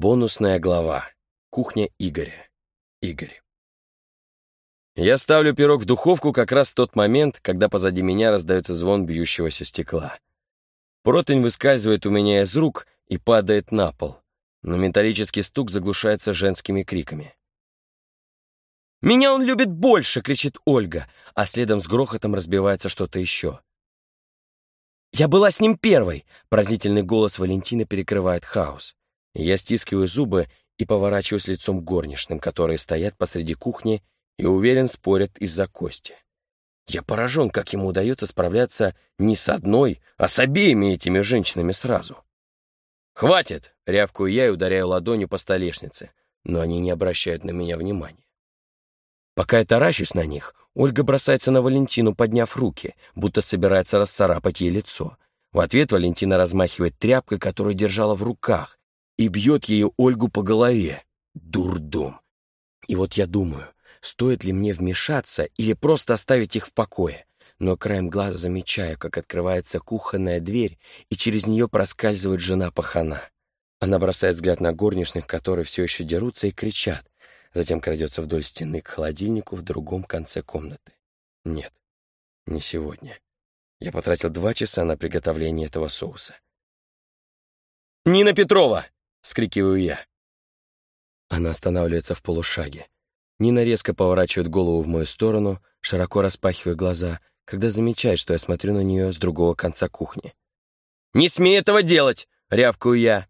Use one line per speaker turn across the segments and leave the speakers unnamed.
Бонусная глава. Кухня Игоря. Игорь. Я ставлю пирог в духовку как раз в тот момент, когда позади меня раздается звон бьющегося стекла. Противень выскальзывает у меня из рук и падает на пол, но металлический стук заглушается женскими криками. «Меня он любит больше!» — кричит Ольга, а следом с грохотом разбивается что-то еще. «Я была с ним первой!» — поразительный голос Валентины перекрывает хаос. Я стискиваю зубы и поворачиваюсь лицом к горничным, которые стоят посреди кухни и, уверен, спорят из-за кости. Я поражен, как ему удается справляться не с одной, а с обеими этими женщинами сразу. «Хватит!» — рявкую я и ударяю ладонью по столешнице, но они не обращают на меня внимания. Пока я таращусь на них, Ольга бросается на Валентину, подняв руки, будто собирается расцарапать ей лицо. В ответ Валентина размахивает тряпкой, которую держала в руках, и бьет ее Ольгу по голове. Дурдом. И вот я думаю, стоит ли мне вмешаться или просто оставить их в покое. Но краем глаза замечаю, как открывается кухонная дверь, и через нее проскальзывает жена пахана. Она бросает взгляд на горничных, которые все еще дерутся и кричат. Затем крадется вдоль стены к холодильнику в другом конце комнаты. Нет, не сегодня. Я потратил два часа на приготовление этого соуса. «Нина Петрова!» — вскрикиваю я. Она останавливается в полушаге. Нина резко поворачивает голову в мою сторону, широко распахивая глаза, когда замечает, что я смотрю на нее с другого конца кухни. «Не смей этого делать!» — рявкаю я.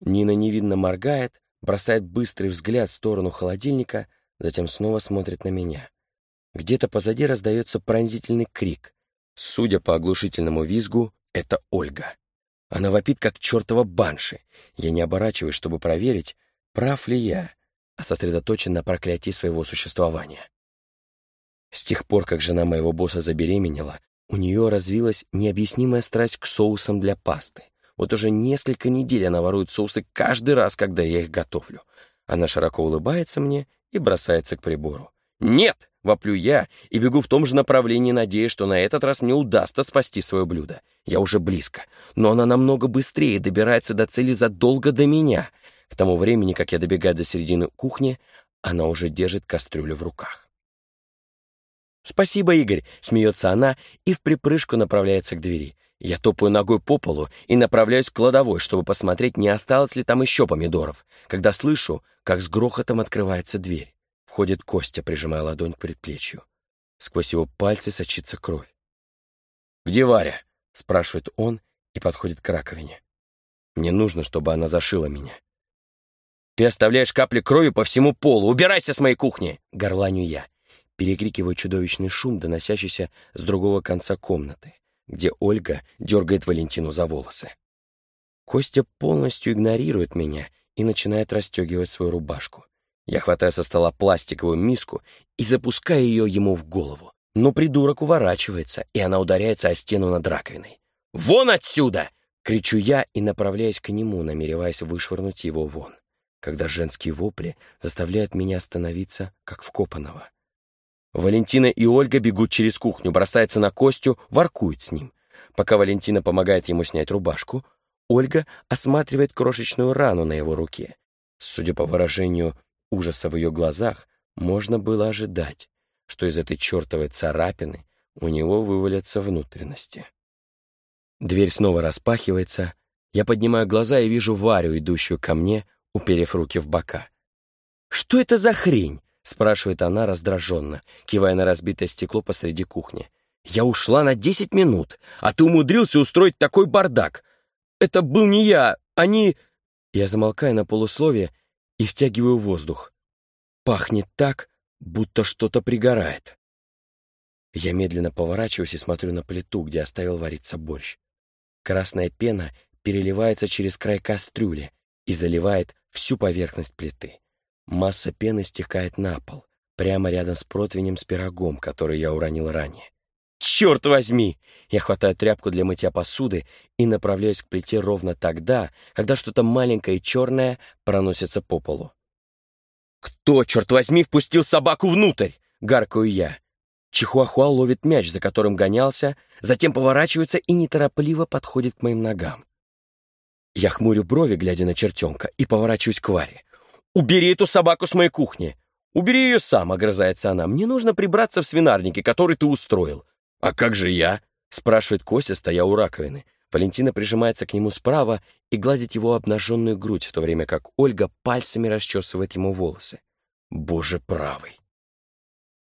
Нина невинно моргает, бросает быстрый взгляд в сторону холодильника, затем снова смотрит на меня. Где-то позади раздается пронзительный крик. Судя по оглушительному визгу, это Ольга. Она вопит, как чертова банши. Я не оборачиваюсь, чтобы проверить, прав ли я, а сосредоточен на проклятии своего существования. С тех пор, как жена моего босса забеременела, у нее развилась необъяснимая страсть к соусам для пасты. Вот уже несколько недель она ворует соусы каждый раз, когда я их готовлю. Она широко улыбается мне и бросается к прибору. «Нет!» — воплю я и бегу в том же направлении, надеясь, что на этот раз мне удастся спасти свое блюдо. Я уже близко, но она намного быстрее добирается до цели задолго до меня. К тому времени, как я добегаю до середины кухни, она уже держит кастрюлю в руках. «Спасибо, Игорь!» — смеется она и в припрыжку направляется к двери. Я топаю ногой по полу и направляюсь к кладовой, чтобы посмотреть, не осталось ли там еще помидоров, когда слышу, как с грохотом открывается дверь. Входит Костя, прижимая ладонь к предплечью. Сквозь его пальцы сочится кровь. «Где Варя?» — спрашивает он и подходит к раковине. «Мне нужно, чтобы она зашила меня». «Ты оставляешь капли крови по всему полу! Убирайся с моей кухни!» — горланю я. Перекрикиваю чудовищный шум, доносящийся с другого конца комнаты, где Ольга дергает Валентину за волосы. Костя полностью игнорирует меня и начинает расстегивать свою рубашку. Я хватаю со стола пластиковую миску и запускаю ее ему в голову. Но придурок уворачивается, и она ударяется о стену над раковиной. «Вон отсюда!» — кричу я и направляюсь к нему, намереваясь вышвырнуть его вон, когда женские вопли заставляют меня остановиться, как вкопанного. Валентина и Ольга бегут через кухню, бросаются на Костю, воркуют с ним. Пока Валентина помогает ему снять рубашку, Ольга осматривает крошечную рану на его руке. Судя по выражению ужаса в ее глазах, можно было ожидать, что из этой чертовой царапины у него вывалятся внутренности. Дверь снова распахивается, я поднимаю глаза и вижу Варю, идущую ко мне, уперев руки в бока. «Что это за хрень?» — спрашивает она раздраженно, кивая на разбитое стекло посреди кухни. «Я ушла на десять минут, а ты умудрился устроить такой бардак. Это был не я, они...» Я замолкаю на полусловие и втягиваю воздух. Пахнет так, будто что-то пригорает. Я медленно поворачиваюсь и смотрю на плиту, где оставил вариться борщ. Красная пена переливается через край кастрюли и заливает всю поверхность плиты. Масса пены стекает на пол, прямо рядом с противнем с пирогом, который я уронил ранее. «Черт возьми!» Я хватаю тряпку для мытья посуды и направляюсь к плите ровно тогда, когда что-то маленькое и черное проносится по полу. «Кто, черт возьми, впустил собаку внутрь?» — гаркаю я. Чихуахуа ловит мяч, за которым гонялся, затем поворачивается и неторопливо подходит к моим ногам. Я хмурю брови, глядя на чертенка, и поворачиваюсь к Варе. «Убери эту собаку с моей кухни!» «Убери ее сам», — огрызается она. «Мне нужно прибраться в свинарнике, который ты устроил». «А как же я?» — спрашивает Костя, стоя у раковины. Валентина прижимается к нему справа и гладит его обнаженную грудь, в то время как Ольга пальцами расчесывает ему волосы. Боже правый.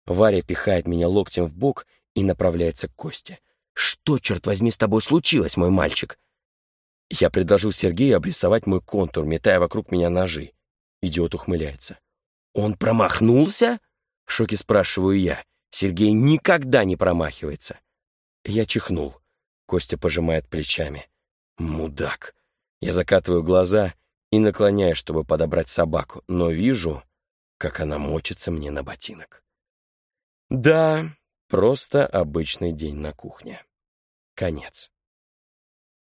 Варя пихает меня локтем в бок и направляется к Косте. «Что, черт возьми, с тобой случилось, мой мальчик?» Я предложил Сергею обрисовать мой контур, метая вокруг меня ножи. Идиот ухмыляется. «Он промахнулся?» — в шоке спрашиваю я. Сергей никогда не промахивается. Я чихнул. Костя пожимает плечами. Мудак. Я закатываю глаза и наклоняюсь, чтобы подобрать собаку, но вижу, как она мочится мне на ботинок. Да, просто обычный день на кухне. Конец.